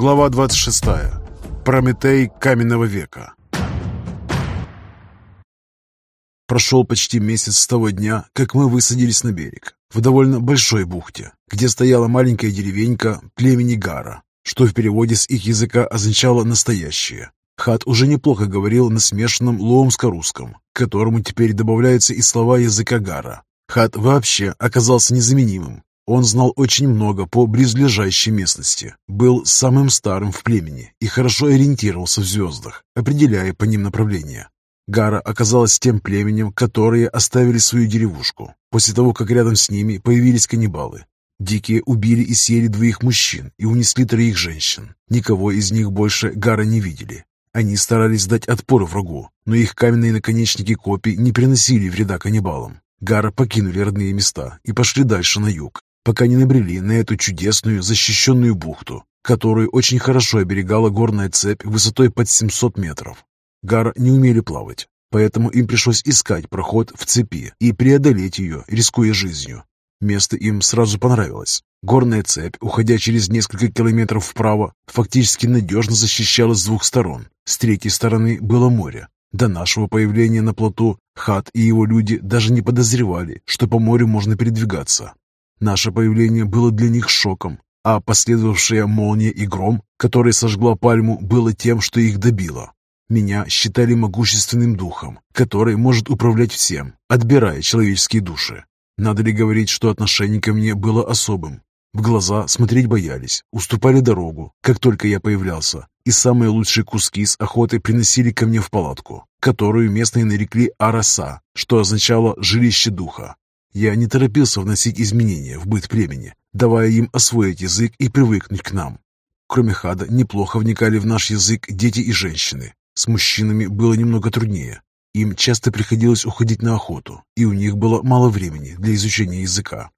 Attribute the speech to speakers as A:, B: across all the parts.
A: Глава 26. Прометей каменного века. Прошел почти месяц с того дня, как мы высадились на берег, в довольно большой бухте, где стояла маленькая деревенька племени Гара, что в переводе с их языка означало «настоящее». Хат уже неплохо говорил на смешанном лоумско-русском, к которому теперь добавляются и слова языка Гара. Хат вообще оказался незаменимым. Он знал очень много по близлежащей местности, был самым старым в племени и хорошо ориентировался в звездах, определяя по ним направление. Гара оказалась тем племенем, которые оставили свою деревушку, после того, как рядом с ними появились каннибалы. Дикие убили и съели двоих мужчин и унесли троих женщин. Никого из них больше Гара не видели. Они старались дать отпор врагу, но их каменные наконечники копий не приносили вреда каннибалам. Гара покинули родные места и пошли дальше на юг, пока не набрели на эту чудесную защищенную бухту, которую очень хорошо оберегала горная цепь высотой под 700 метров. Гар не умели плавать, поэтому им пришлось искать проход в цепи и преодолеть ее, рискуя жизнью. Место им сразу понравилось. Горная цепь, уходя через несколько километров вправо, фактически надежно защищала с двух сторон. С третьей стороны было море. До нашего появления на плоту Хат и его люди даже не подозревали, что по морю можно передвигаться. Наше появление было для них шоком, а последовавшая молния и гром, который сожгла пальму, было тем, что их добило. Меня считали могущественным духом, который может управлять всем, отбирая человеческие души. Надо ли говорить, что отношение ко мне было особым? В глаза смотреть боялись, уступали дорогу, как только я появлялся, и самые лучшие куски с охоты приносили ко мне в палатку, которую местные нарекли Араса, что означало «жилище духа». Я не торопился вносить изменения в быт племени, давая им освоить язык и привыкнуть к нам. Кроме хада, неплохо вникали в наш язык дети и женщины, с мужчинами было немного труднее. Им часто приходилось уходить на охоту, и у них было мало времени для изучения языка.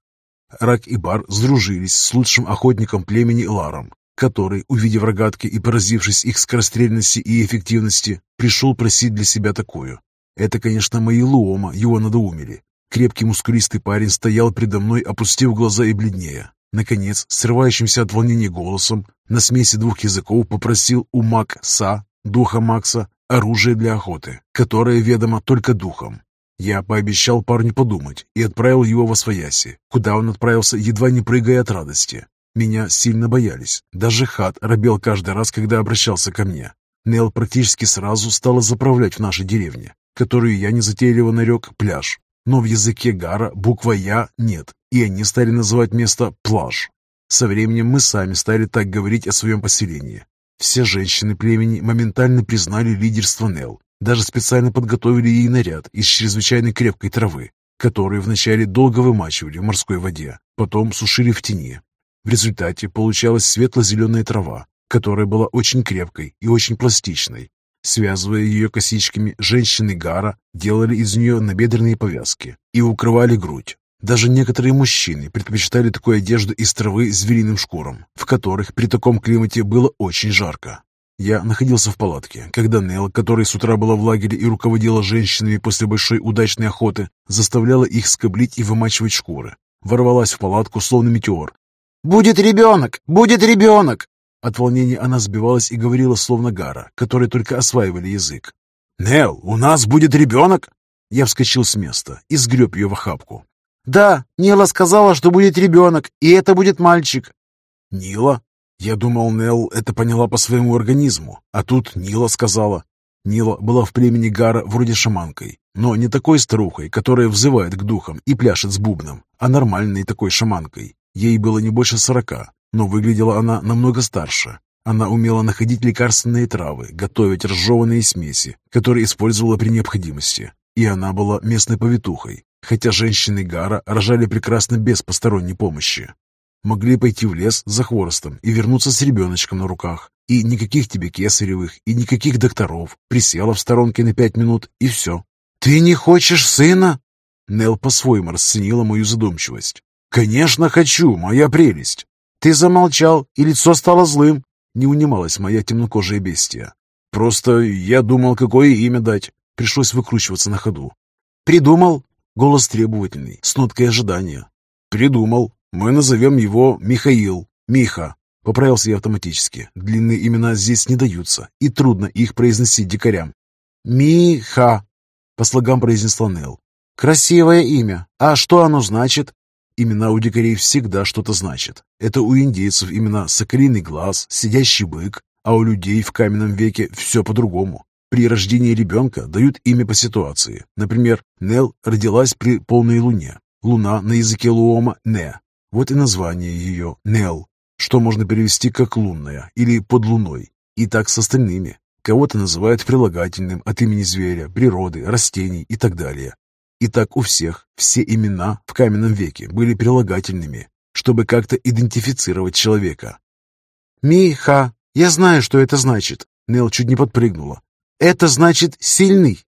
A: Рак и Бар сдружились с лучшим охотником племени Ларом, который, увидев рогатки и поразившись их скорострельности и эффективности, пришел просить для себя такую. Это, конечно, мои Луома его надоумили. Крепкий мускулистый парень стоял предо мной, опустив глаза и бледнее. Наконец, срывающимся от волнения голосом, на смеси двух языков попросил у Мак Са духа Макса, оружие для охоты, которое ведомо только духом. Я пообещал парню подумать и отправил его во свояси, куда он отправился, едва не прыгая от радости. Меня сильно боялись. Даже Хат робел каждый раз, когда обращался ко мне. Нел практически сразу стала заправлять в нашей деревне, которую я незатейливо нарек пляж. Но в языке Гара буква «Я» нет, и они стали называть место «пляж». Со временем мы сами стали так говорить о своем поселении. Все женщины племени моментально признали лидерство Нел, даже специально подготовили ей наряд из чрезвычайно крепкой травы, которую вначале долго вымачивали в морской воде, потом сушили в тени. В результате получалась светло-зеленая трава, которая была очень крепкой и очень пластичной. Связывая ее косичками, женщины Гара делали из нее набедренные повязки и укрывали грудь. Даже некоторые мужчины предпочитали такую одежду из травы с звериным шкуром, в которых при таком климате было очень жарко. Я находился в палатке, когда Нел, которая с утра была в лагере и руководила женщинами после большой удачной охоты, заставляла их скоблить и вымачивать шкуры. Ворвалась в палатку, словно метеор. «Будет ребенок! Будет ребенок!» От волнения она сбивалась и говорила, словно Гара, которые только осваивали язык. «Нел, у нас будет ребенок?» Я вскочил с места и сгреб ее в охапку. «Да, Нила сказала, что будет ребенок, и это будет мальчик». «Нила?» Я думал, Нел это поняла по своему организму, а тут Нила сказала. Нила была в племени Гара вроде шаманкой, но не такой старухой, которая взывает к духам и пляшет с бубном, а нормальной такой шаманкой. Ей было не больше сорока, но выглядела она намного старше. Она умела находить лекарственные травы, готовить разжеванные смеси, которые использовала при необходимости. И она была местной повитухой, хотя женщины Гара рожали прекрасно без посторонней помощи. Могли пойти в лес за хворостом и вернуться с ребеночком на руках. И никаких тебе кесаревых, и никаких докторов. Присела в сторонке на пять минут, и все. «Ты не хочешь сына?» Нел по-своему расценила мою задумчивость. «Конечно хочу, моя прелесть!» «Ты замолчал, и лицо стало злым!» Не унималась моя темнокожая бестия. «Просто я думал, какое имя дать. Пришлось выкручиваться на ходу». «Придумал?» Голос требовательный, с ноткой ожидания. «Придумал. Мы назовем его Михаил. Миха. Поправился я автоматически. Длинные имена здесь не даются, и трудно их произносить дикарям. «Миха», — по слогам произнесла Нел. «Красивое имя. А что оно значит?» Имена у дикарей всегда что-то значат. Это у индейцев имена «соколиный глаз», «сидящий бык», а у людей в каменном веке все по-другому. При рождении ребенка дают имя по ситуации. Например, Нел родилась при полной луне. Луна на языке Луома – Не. Вот и название ее – Нел, что можно перевести как «лунная» или «под луной». И так с остальными. Кого-то называют прилагательным от имени зверя, природы, растений и так далее. И так у всех все имена в каменном веке были прилагательными, чтобы как-то идентифицировать человека. «Миха, я знаю, что это значит!» Нел чуть не подпрыгнула. «Это значит сильный!»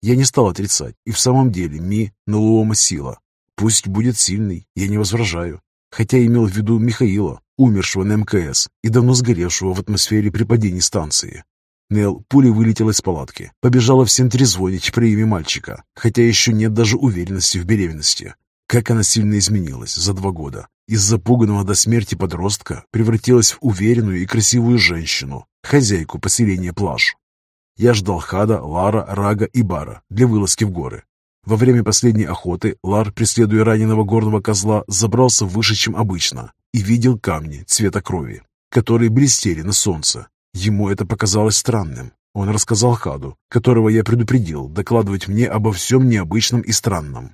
A: Я не стал отрицать, и в самом деле Ми Налуома сила. Пусть будет сильный, я не возражаю. Хотя имел в виду Михаила, умершего на МКС и давно сгоревшего в атмосфере при падении станции. Нел пулей вылетела из палатки, побежала всем трезвонить при имя мальчика, хотя еще нет даже уверенности в беременности. Как она сильно изменилась за два года. Из запуганного до смерти подростка превратилась в уверенную и красивую женщину, хозяйку поселения Плаж. Я ждал Хада, Лара, Рага и Бара для вылазки в горы. Во время последней охоты Лар, преследуя раненого горного козла, забрался выше, чем обычно, и видел камни цвета крови, которые блестели на солнце, Ему это показалось странным. Он рассказал Хаду, которого я предупредил докладывать мне обо всем необычном и странном.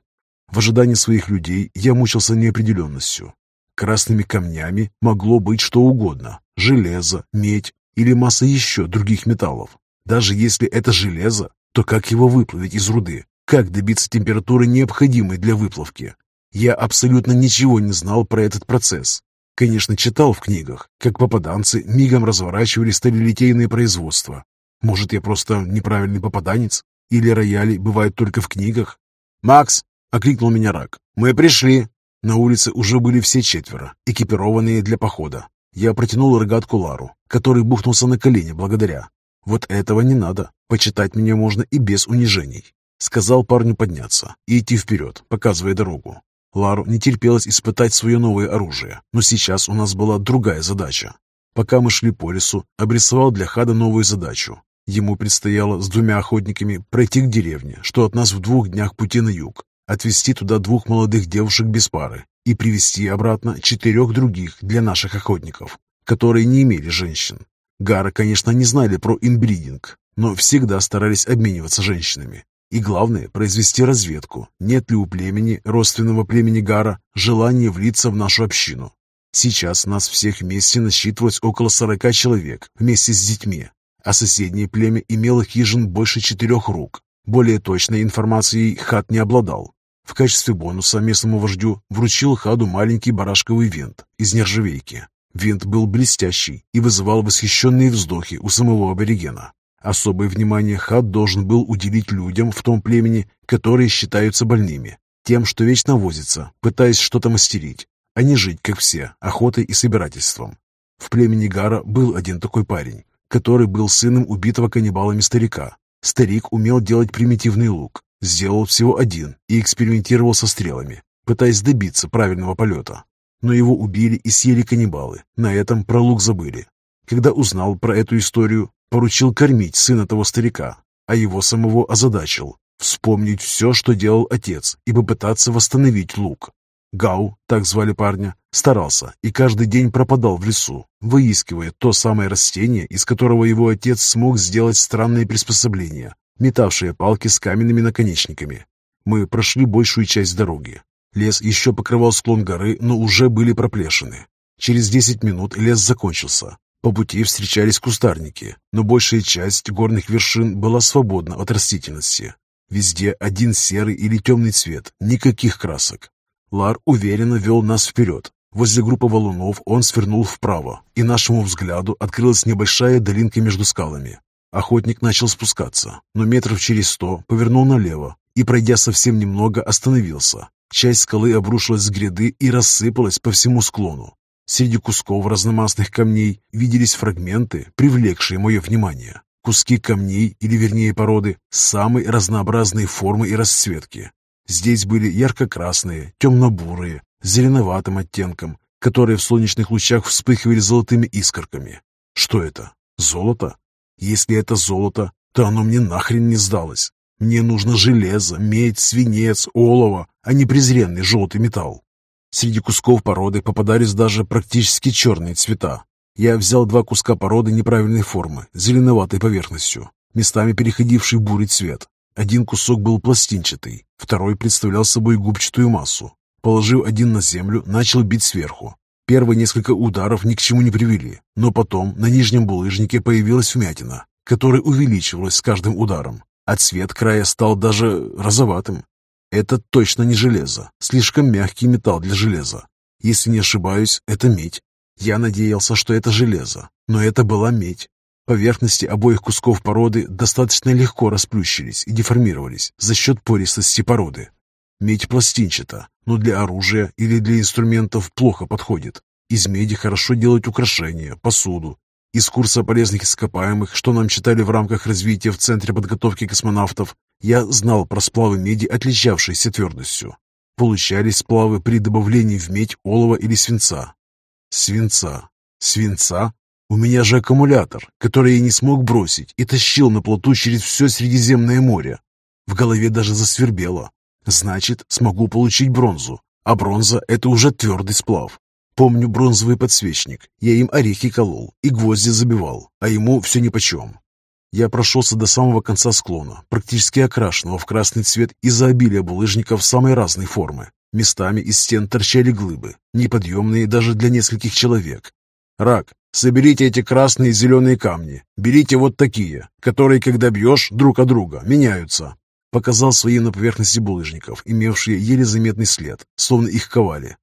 A: В ожидании своих людей я мучился неопределенностью. Красными камнями могло быть что угодно – железо, медь или масса еще других металлов. Даже если это железо, то как его выплавить из руды? Как добиться температуры, необходимой для выплавки? Я абсолютно ничего не знал про этот процесс, Конечно, читал в книгах, как попаданцы мигом разворачивали сталелитейные производства. Может, я просто неправильный попаданец? Или рояли бывают только в книгах? «Макс!» — окликнул меня рак. «Мы пришли!» На улице уже были все четверо, экипированные для похода. Я протянул рогатку Лару, который бухнулся на колени благодаря. «Вот этого не надо. Почитать меня можно и без унижений». Сказал парню подняться и идти вперед, показывая дорогу. Лару не терпелось испытать свое новое оружие, но сейчас у нас была другая задача. Пока мы шли по лесу, обрисовал для Хада новую задачу. Ему предстояло с двумя охотниками пройти к деревне, что от нас в двух днях пути на юг, отвезти туда двух молодых девушек без пары и привести обратно четырех других для наших охотников, которые не имели женщин. Гары, конечно, не знали про инбридинг, но всегда старались обмениваться женщинами. И главное, произвести разведку, нет ли у племени, родственного племени Гара, желания влиться в нашу общину. Сейчас нас всех вместе насчитывалось около сорока человек вместе с детьми, а соседнее племя имело хижин больше четырех рук. Более точной информацией Хат не обладал. В качестве бонуса местному вождю вручил Хаду маленький барашковый винт из нержавейки. Винт был блестящий и вызывал восхищенные вздохи у самого аборигена. Особое внимание Хад должен был уделить людям в том племени, которые считаются больными, тем, что вечно возится, пытаясь что-то мастерить, а не жить, как все, охотой и собирательством. В племени Гара был один такой парень, который был сыном убитого каннибалами старика. Старик умел делать примитивный лук, сделал всего один и экспериментировал со стрелами, пытаясь добиться правильного полета. Но его убили и съели каннибалы, на этом про лук забыли. Когда узнал про эту историю, поручил кормить сына того старика, а его самого озадачил вспомнить все, что делал отец, и попытаться восстановить лук. Гау, так звали парня, старался и каждый день пропадал в лесу, выискивая то самое растение, из которого его отец смог сделать странные приспособления, метавшие палки с каменными наконечниками. Мы прошли большую часть дороги. Лес еще покрывал склон горы, но уже были проплешины. Через десять минут лес закончился, по пути встречались кустарники, но большая часть горных вершин была свободна от растительности. Везде один серый или темный цвет, никаких красок. Лар уверенно вел нас вперед. Возле группы валунов он свернул вправо, и нашему взгляду открылась небольшая долинка между скалами. Охотник начал спускаться, но метров через сто повернул налево и, пройдя совсем немного, остановился. Часть скалы обрушилась с гряды и рассыпалась по всему склону. Среди кусков разномастных камней виделись фрагменты, привлекшие мое внимание. Куски камней, или вернее породы, самой разнообразной формы и расцветки. Здесь были ярко-красные, темно-бурые, зеленоватым оттенком, которые в солнечных лучах вспыхивали золотыми искорками. Что это? Золото? Если это золото, то оно мне нахрен не сдалось. Мне нужно железо, медь, свинец, олово, а не презренный желтый металл. Среди кусков породы попадались даже практически черные цвета. Я взял два куска породы неправильной формы, зеленоватой поверхностью, местами переходивший в бурый цвет. Один кусок был пластинчатый, второй представлял собой губчатую массу. Положив один на землю, начал бить сверху. Первые несколько ударов ни к чему не привели, но потом на нижнем булыжнике появилась вмятина, которая увеличивалась с каждым ударом, а цвет края стал даже розоватым. Это точно не железо, слишком мягкий металл для железа. Если не ошибаюсь, это медь. Я надеялся, что это железо, но это была медь. Поверхности обоих кусков породы достаточно легко расплющились и деформировались за счет пористости породы. Медь пластинчата, но для оружия или для инструментов плохо подходит. Из меди хорошо делать украшения, посуду. Из курса полезных ископаемых, что нам читали в рамках развития в Центре подготовки космонавтов, я знал про сплавы меди, отличавшиеся твердостью. Получались сплавы при добавлении в медь олова или свинца. Свинца. Свинца? У меня же аккумулятор, который я не смог бросить и тащил на плоту через все Средиземное море. В голове даже засвербело. Значит, смогу получить бронзу. А бронза – это уже твердый сплав. Помню бронзовый подсвечник. Я им орехи колол и гвозди забивал, а ему все нипочем. Я прошелся до самого конца склона, практически окрашенного в красный цвет из-за обилия булыжников самой разной формы. Местами из стен торчали глыбы, неподъемные даже для нескольких человек. Рак, Соберите эти красные и зеленые камни. Берите вот такие, которые, когда бьешь друг от друга, меняются. Показал свои на поверхности булыжников, имевшие еле заметный след, словно их ковали.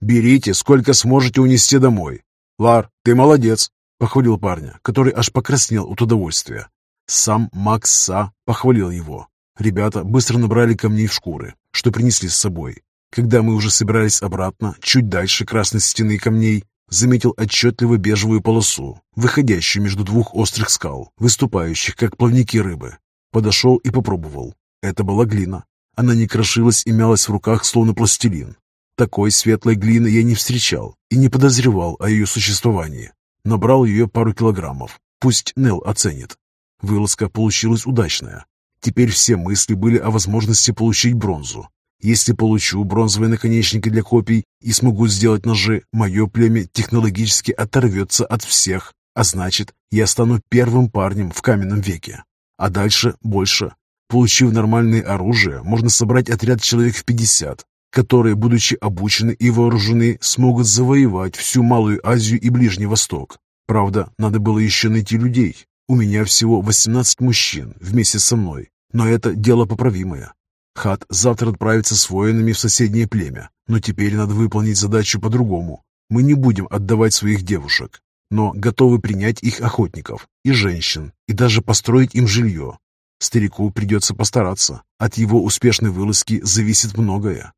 A: Берите, сколько сможете унести домой. Лар, ты молодец, похвалил парня, который аж покраснел от удовольствия. Сам Макс Са похвалил его. Ребята быстро набрали камней в шкуры, что принесли с собой. Когда мы уже собирались обратно, чуть дальше красной стены камней, заметил отчетливо бежевую полосу, выходящую между двух острых скал, выступающих как плавники рыбы. Подошел и попробовал. Это была глина. Она не крошилась и мялась в руках, словно пластилин. Такой светлой глины я не встречал и не подозревал о ее существовании. Набрал ее пару килограммов. Пусть Нел оценит. Вылазка получилась удачная. Теперь все мысли были о возможности получить бронзу. Если получу бронзовые наконечники для копий и смогу сделать ножи, мое племя технологически оторвется от всех, а значит, я стану первым парнем в каменном веке. А дальше больше. Получив нормальное оружие, можно собрать отряд человек в 50, которые, будучи обучены и вооружены, смогут завоевать всю Малую Азию и Ближний Восток. Правда, надо было еще найти людей. У меня всего 18 мужчин вместе со мной, но это дело поправимое. Хат завтра отправится с воинами в соседнее племя, но теперь надо выполнить задачу по-другому. Мы не будем отдавать своих девушек, но готовы принять их охотников и женщин, и даже построить им жилье. Старику придется постараться. От его успешной вылазки зависит многое.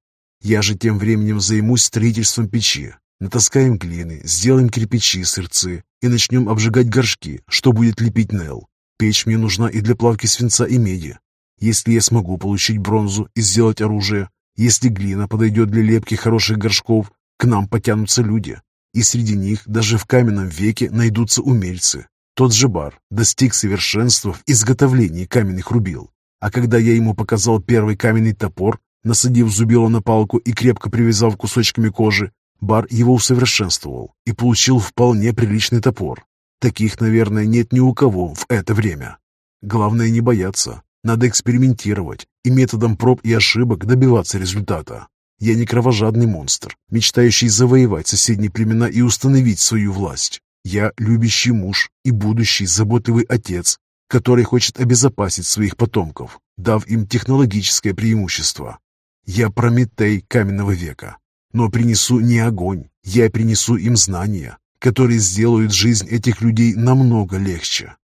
A: Я же тем временем займусь строительством печи. Натаскаем глины, сделаем кирпичи, сырцы и начнем обжигать горшки, что будет лепить Нел. Печь мне нужна и для плавки свинца и меди, если я смогу получить бронзу и сделать оружие, если глина подойдет для лепки хороших горшков, к нам потянутся люди. И среди них даже в каменном веке найдутся умельцы. Тот же бар достиг совершенства в изготовлении каменных рубил. А когда я ему показал первый каменный топор, насадив зубило на палку и крепко привязав кусочками кожи, бар его усовершенствовал и получил вполне приличный топор. Таких, наверное, нет ни у кого в это время. Главное не бояться, надо экспериментировать и методом проб и ошибок добиваться результата. Я не кровожадный монстр, мечтающий завоевать соседние племена и установить свою власть. Я любящий муж и будущий заботливый отец, который хочет обезопасить своих потомков, дав им технологическое преимущество. Я Прометей каменного века, но принесу не огонь, я принесу им знания, которые сделают жизнь этих людей намного легче.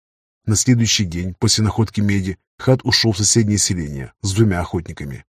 A: На следующий день после находки меди Хат ушел в соседнее селение с двумя охотниками.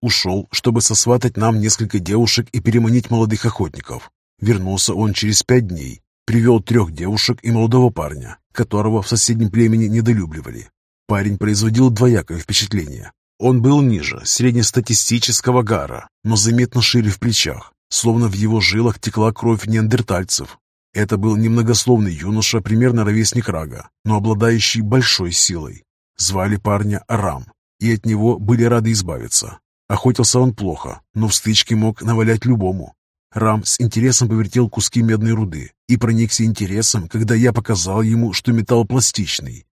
A: Ушел, чтобы сосватать нам несколько девушек и переманить молодых охотников. Вернулся он через пять дней. Привел трех девушек и молодого парня, которого в соседнем племени недолюбливали. Парень производил двоякое впечатление. Он был ниже среднестатистического гара, но заметно шире в плечах, словно в его жилах текла кровь неандертальцев. Это был немногословный юноша, примерно ровесник Рага, но обладающий большой силой. Звали парня Арам, и от него были рады избавиться. Охотился он плохо, но в стычке мог навалять любому. Рам с интересом повертел куски медной руды и проникся интересом, когда я показал ему, что металл пластичный.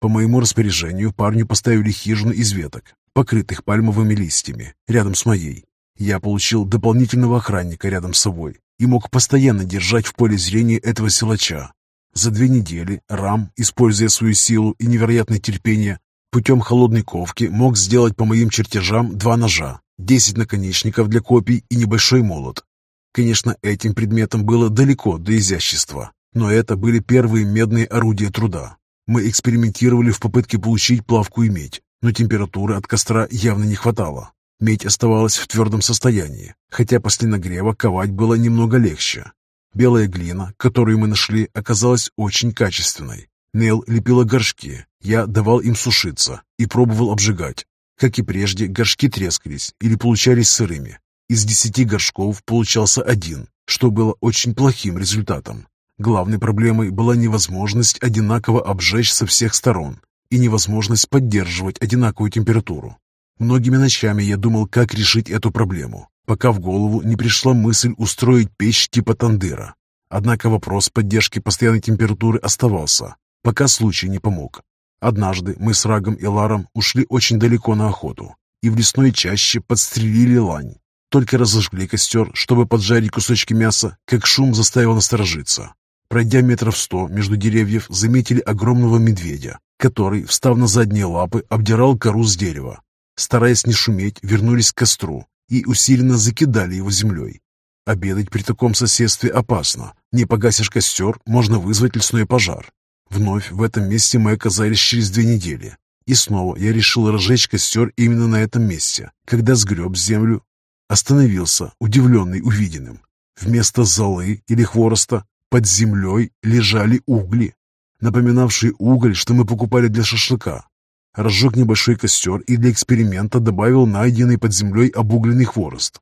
A: По моему распоряжению парню поставили хижину из веток, покрытых пальмовыми листьями, рядом с моей. Я получил дополнительного охранника рядом с собой и мог постоянно держать в поле зрения этого силача. За две недели Рам, используя свою силу и невероятное терпение, путем холодной ковки мог сделать по моим чертежам два ножа, десять наконечников для копий и небольшой молот. Конечно, этим предметом было далеко до изящества, но это были первые медные орудия труда. Мы экспериментировали в попытке получить плавку и медь, но температуры от костра явно не хватало. Медь оставалась в твердом состоянии, хотя после нагрева ковать было немного легче. Белая глина, которую мы нашли, оказалась очень качественной. Нел лепила горшки, я давал им сушиться и пробовал обжигать. Как и прежде, горшки трескались или получались сырыми. Из десяти горшков получался один, что было очень плохим результатом. Главной проблемой была невозможность одинаково обжечь со всех сторон и невозможность поддерживать одинаковую температуру. Многими ночами я думал, как решить эту проблему, пока в голову не пришла мысль устроить печь типа тандыра. Однако вопрос поддержки постоянной температуры оставался, пока случай не помог. Однажды мы с Рагом и Ларом ушли очень далеко на охоту и в лесной чаще подстрелили лань. Только разожгли костер, чтобы поджарить кусочки мяса, как шум заставил насторожиться. Пройдя метров сто между деревьев, заметили огромного медведя, который, встав на задние лапы, обдирал кору с дерева. Стараясь не шуметь, вернулись к костру и усиленно закидали его землей. Обедать при таком соседстве опасно. Не погасишь костер, можно вызвать лесной пожар. Вновь в этом месте мы оказались через две недели. И снова я решил разжечь костер именно на этом месте, когда сгреб землю, остановился, удивленный увиденным. Вместо золы или хвороста под землей лежали угли, напоминавшие уголь, что мы покупали для шашлыка. Разжег небольшой костер и для эксперимента добавил найденный под землей обугленный хворост.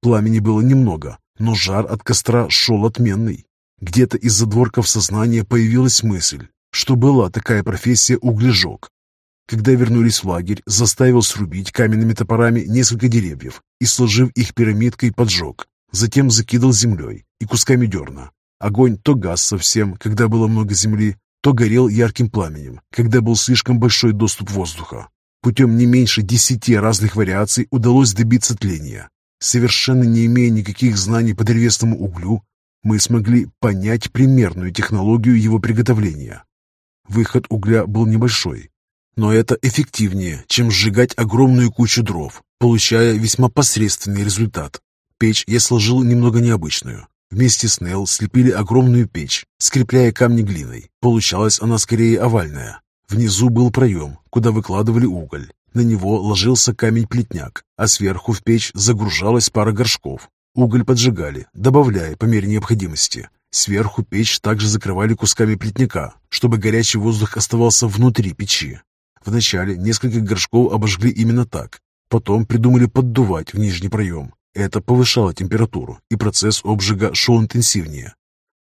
A: Пламени было немного, но жар от костра шел отменный. Где-то из задворков сознания появилась мысль, что была такая профессия углежок. Когда вернулись в лагерь, заставил срубить каменными топорами несколько деревьев и, сложив их пирамидкой, поджег. Затем закидал землей и кусками дерна. Огонь то гас совсем, когда было много земли, то горел ярким пламенем, когда был слишком большой доступ воздуха. Путем не меньше десяти разных вариаций удалось добиться тления. Совершенно не имея никаких знаний по древесному углю, мы смогли понять примерную технологию его приготовления. Выход угля был небольшой, но это эффективнее, чем сжигать огромную кучу дров, получая весьма посредственный результат. Печь я сложил немного необычную. Вместе с Нел слепили огромную печь, скрепляя камни глиной. Получалась она скорее овальная. Внизу был проем, куда выкладывали уголь. На него ложился камень-плетняк, а сверху в печь загружалась пара горшков. Уголь поджигали, добавляя по мере необходимости. Сверху печь также закрывали кусками плетняка, чтобы горячий воздух оставался внутри печи. Вначале несколько горшков обожгли именно так. Потом придумали поддувать в нижний проем, это повышало температуру, и процесс обжига шел интенсивнее.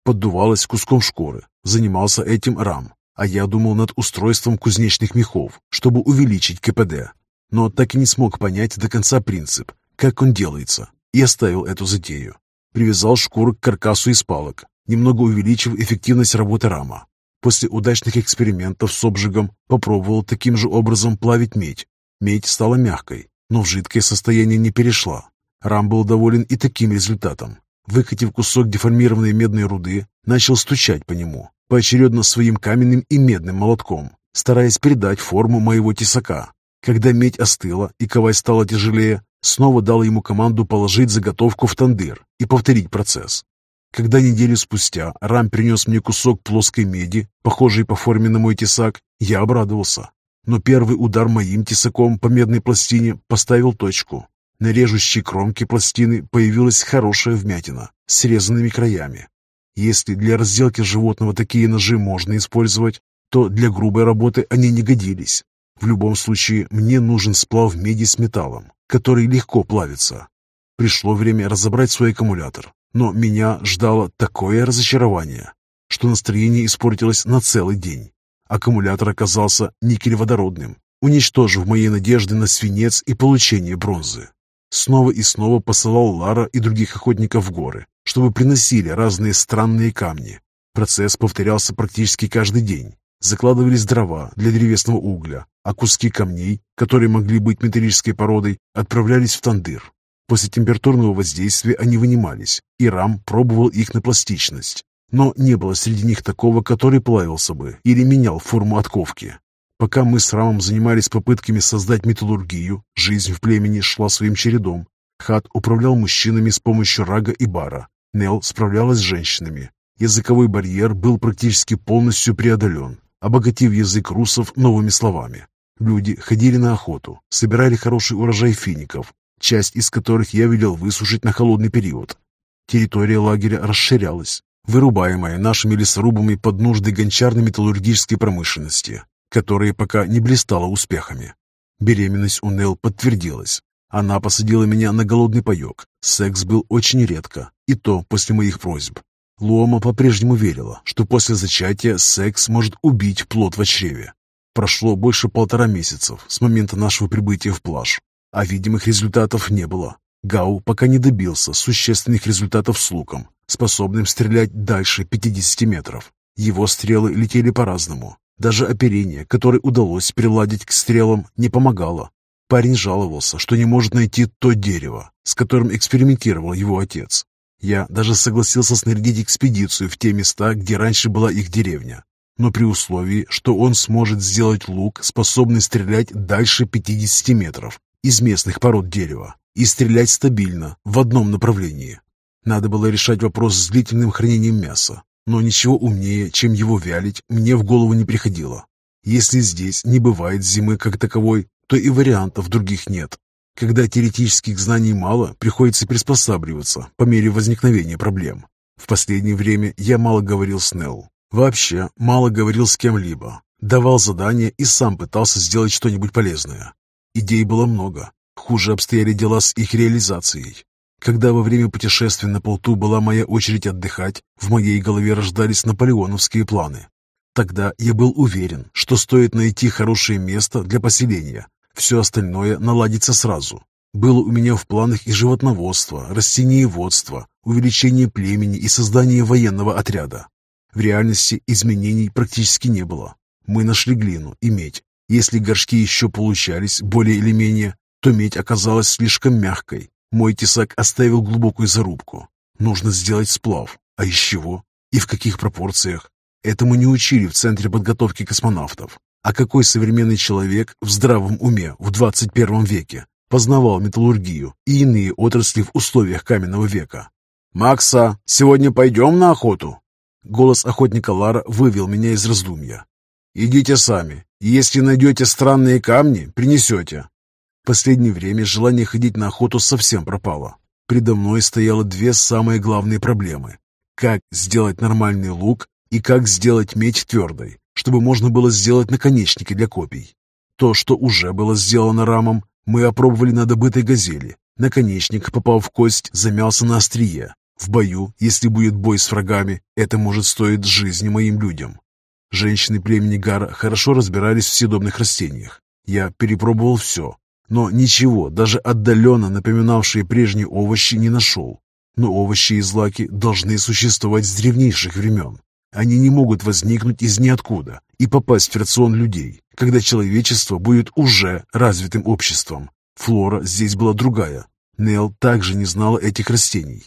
A: Поддувалось куском шкуры. Занимался этим Рам, а я думал над устройством кузнечных мехов, чтобы увеличить КПД. Но так и не смог понять до конца принцип, как он делается, и оставил эту затею. Привязал шкуру к каркасу из палок, немного увеличив эффективность работы рама. После удачных экспериментов с обжигом попробовал таким же образом плавить медь. Медь стала мягкой, но в жидкое состояние не перешла. Рам был доволен и таким результатом. Выкатив кусок деформированной медной руды, начал стучать по нему, поочередно своим каменным и медным молотком, стараясь передать форму моего тесака. Когда медь остыла и ковать стало тяжелее, снова дал ему команду положить заготовку в тандыр и повторить процесс. Когда неделю спустя Рам принес мне кусок плоской меди, похожий по форме на мой тесак, я обрадовался. Но первый удар моим тесаком по медной пластине поставил точку. На режущей кромке пластины появилась хорошая вмятина с срезанными краями. Если для разделки животного такие ножи можно использовать, то для грубой работы они не годились. В любом случае, мне нужен сплав меди с металлом, который легко плавится. Пришло время разобрать свой аккумулятор, но меня ждало такое разочарование, что настроение испортилось на целый день. Аккумулятор оказался никелеводородным, уничтожив мои надежды на свинец и получение бронзы. Снова и снова посылал Лара и других охотников в горы, чтобы приносили разные странные камни. Процесс повторялся практически каждый день. Закладывались дрова для древесного угля, а куски камней, которые могли быть металлической породой, отправлялись в тандыр. После температурного воздействия они вынимались, и Рам пробовал их на пластичность. Но не было среди них такого, который плавился бы или менял форму отковки. Пока мы с Рамом занимались попытками создать металлургию, жизнь в племени шла своим чередом. Хат управлял мужчинами с помощью рага и бара. Нел справлялась с женщинами. Языковой барьер был практически полностью преодолен, обогатив язык русов новыми словами. Люди ходили на охоту, собирали хороший урожай фиников, часть из которых я велел высушить на холодный период. Территория лагеря расширялась, вырубаемая нашими лесорубами под нужды гончарно-металлургической промышленности, которая пока не блистала успехами. Беременность у Нел подтвердилась. Она посадила меня на голодный паек. Секс был очень редко, и то после моих просьб. Луома по-прежнему верила, что после зачатия секс может убить плод в чреве. Прошло больше полтора месяцев с момента нашего прибытия в плаж, а видимых результатов не было. Гау пока не добился существенных результатов с луком, способным стрелять дальше 50 метров. Его стрелы летели по-разному. Даже оперение, которое удалось приладить к стрелам, не помогало. Парень жаловался, что не может найти то дерево, с которым экспериментировал его отец. Я даже согласился снарядить экспедицию в те места, где раньше была их деревня, но при условии, что он сможет сделать лук, способный стрелять дальше 50 метров из местных пород дерева и стрелять стабильно в одном направлении. Надо было решать вопрос с длительным хранением мяса, но ничего умнее, чем его вялить, мне в голову не приходило. Если здесь не бывает зимы как таковой, то и вариантов других нет. Когда теоретических знаний мало, приходится приспосабливаться по мере возникновения проблем. В последнее время я мало говорил с Нелл. Вообще, мало говорил с кем-либо. Давал задания и сам пытался сделать что-нибудь полезное. Идей было много. Хуже обстояли дела с их реализацией. Когда во время путешествия на полту была моя очередь отдыхать, в моей голове рождались наполеоновские планы. Тогда я был уверен, что стоит найти хорошее место для поселения. Все остальное наладится сразу. Было у меня в планах и животноводство, растениеводство, увеличение племени и создание военного отряда. В реальности изменений практически не было. Мы нашли глину и медь. Если горшки еще получались более или менее, то медь оказалась слишком мягкой, мой тесак оставил глубокую зарубку. Нужно сделать сплав. А из чего? И в каких пропорциях? Этому не учили в Центре подготовки космонавтов. А какой современный человек в здравом уме в 21 веке познавал металлургию и иные отрасли в условиях каменного века? «Макса, сегодня пойдем на охоту?» Голос охотника Лара вывел меня из раздумья. «Идите сами. Если найдете странные камни, принесете. Последнее время желание ходить на охоту совсем пропало. Предо мной стояло две самые главные проблемы. Как сделать нормальный лук и как сделать меч твердой, чтобы можно было сделать наконечники для копий. То, что уже было сделано рамом, мы опробовали на добытой газели. Наконечник, попав в кость, замялся на острие. В бою, если будет бой с врагами, это может стоить жизни моим людям. Женщины племени Гара хорошо разбирались в съедобных растениях. Я перепробовал все, но ничего, даже отдаленно напоминавшие прежние овощи, не нашел. Но овощи и злаки должны существовать с древнейших времен. Они не могут возникнуть из ниоткуда и попасть в рацион людей, когда человечество будет уже развитым обществом. Флора здесь была другая. Нел также не знала этих растений.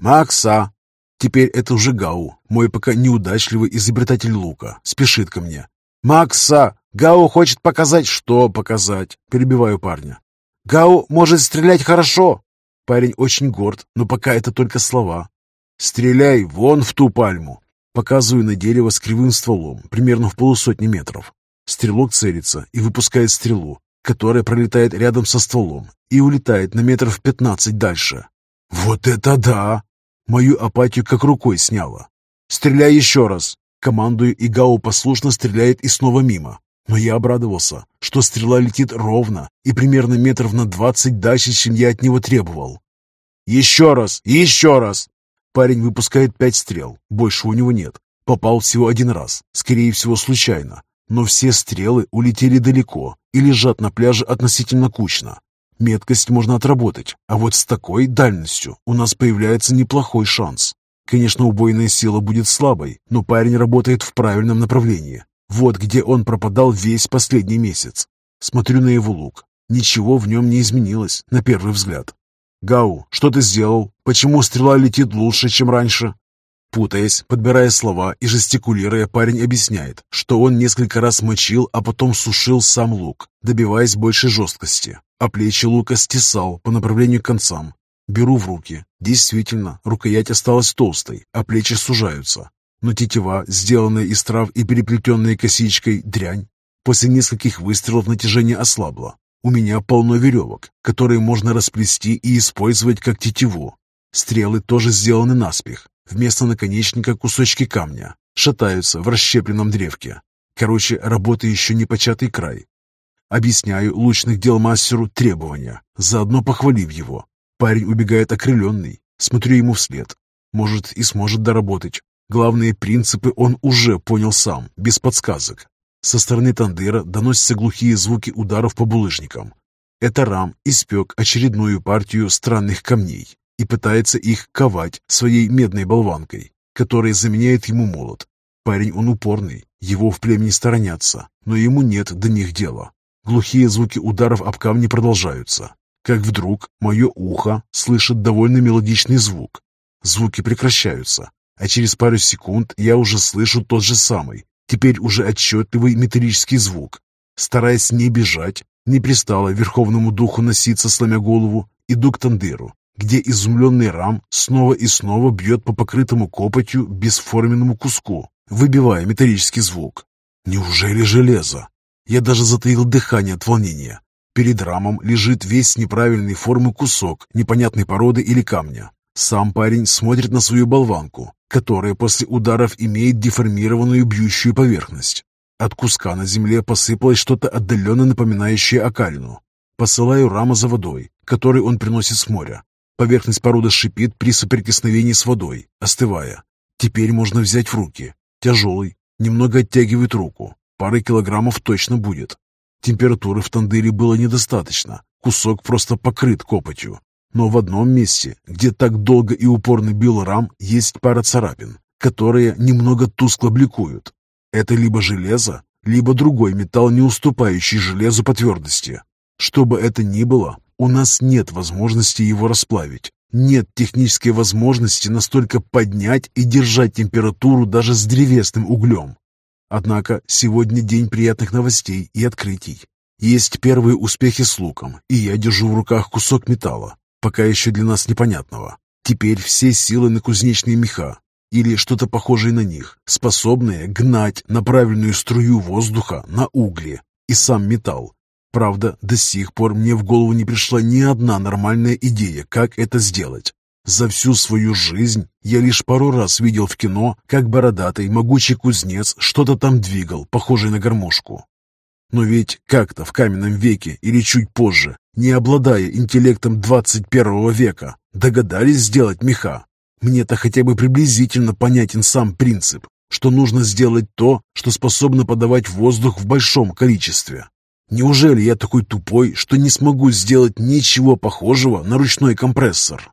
A: «Макса!» Теперь это уже Гау, мой пока неудачливый изобретатель лука, спешит ко мне. «Макса! Гау хочет показать, что показать!» Перебиваю парня. «Гау может стрелять хорошо!» Парень очень горд, но пока это только слова. «Стреляй вон в ту пальму!» Показываю на дерево с кривым стволом, примерно в полусотни метров. Стрелок целится и выпускает стрелу, которая пролетает рядом со стволом и улетает на метров пятнадцать дальше. «Вот это да!» Мою апатию как рукой сняло. «Стреляй еще раз!» Командую, и Гау послушно стреляет и снова мимо. Но я обрадовался, что стрела летит ровно и примерно метров на двадцать дальше, чем я от него требовал. «Еще раз! Еще раз!» Парень выпускает пять стрел, больше у него нет. Попал всего один раз, скорее всего случайно. Но все стрелы улетели далеко и лежат на пляже относительно кучно. Меткость можно отработать, а вот с такой дальностью у нас появляется неплохой шанс. Конечно, убойная сила будет слабой, но парень работает в правильном направлении. Вот где он пропадал весь последний месяц. Смотрю на его лук. Ничего в нем не изменилось, на первый взгляд. «Гау, что ты сделал? Почему стрела летит лучше, чем раньше?» Путаясь, подбирая слова и жестикулируя, парень объясняет, что он несколько раз мочил, а потом сушил сам лук, добиваясь большей жесткости, а плечи лука стесал по направлению к концам. Беру в руки. Действительно, рукоять осталась толстой, а плечи сужаются. Но тетива, сделанная из трав и переплетенная косичкой, дрянь. После нескольких выстрелов натяжение ослабло, у меня полно веревок, которые можно расплести и использовать как тетиву. Стрелы тоже сделаны наспех. Вместо наконечника кусочки камня. Шатаются в расщепленном древке. Короче, работа еще не початый край. Объясняю лучных дел мастеру требования, заодно похвалив его. Парень убегает окрыленный. Смотрю ему вслед. Может, и сможет доработать. Главные принципы он уже понял сам, без подсказок. Со стороны Тандыра доносятся глухие звуки ударов по булыжникам. Это Рам испек очередную партию странных камней и пытается их ковать своей медной болванкой, которая заменяет ему молот. Парень он упорный, его в племени сторонятся, но ему нет до них дела. Глухие звуки ударов об камни продолжаются, как вдруг мое ухо слышит довольно мелодичный звук. Звуки прекращаются, а через пару секунд я уже слышу тот же самый, Теперь уже отчетливый металлический звук. Стараясь не бежать, не пристало Верховному Духу носиться, сломя голову, иду к Тандыру, где изумленный рам снова и снова бьет по покрытому копотью бесформенному куску, выбивая металлический звук. Неужели железо? Я даже затаил дыхание от волнения. Перед рамом лежит весь неправильной формы кусок непонятной породы или камня. Сам парень смотрит на свою болванку, которая после ударов имеет деформированную бьющую поверхность. От куска на земле посыпалось что-то отдаленно напоминающее окалину. Посылаю Рама за водой, который он приносит с моря. Поверхность породы шипит при соприкосновении с водой, остывая. Теперь можно взять в руки. Тяжелый, немного оттягивает руку. Пары килограммов точно будет. Температуры в тандыре было недостаточно. Кусок просто покрыт копотью. Но в одном месте, где так долго и упорно бил рам, есть пара царапин, которые немного тускло бликуют. Это либо железо, либо другой металл, не уступающий железу по твердости. Что бы это ни было, у нас нет возможности его расплавить. Нет технической возможности настолько поднять и держать температуру даже с древесным углем. Однако сегодня день приятных новостей и открытий. Есть первые успехи с луком, и я держу в руках кусок металла, пока еще для нас непонятного. Теперь все силы на кузнечные меха или что-то похожее на них, способные гнать на правильную струю воздуха на угли и сам металл. Правда, до сих пор мне в голову не пришла ни одна нормальная идея, как это сделать. За всю свою жизнь я лишь пару раз видел в кино, как бородатый могучий кузнец что-то там двигал, похожее на гармошку. Но ведь как-то в каменном веке или чуть позже, не обладая интеллектом 21 века, догадались сделать меха. Мне-то хотя бы приблизительно понятен сам принцип, что нужно сделать то, что способно подавать воздух в большом количестве. Неужели я такой тупой, что не смогу сделать ничего похожего на ручной компрессор?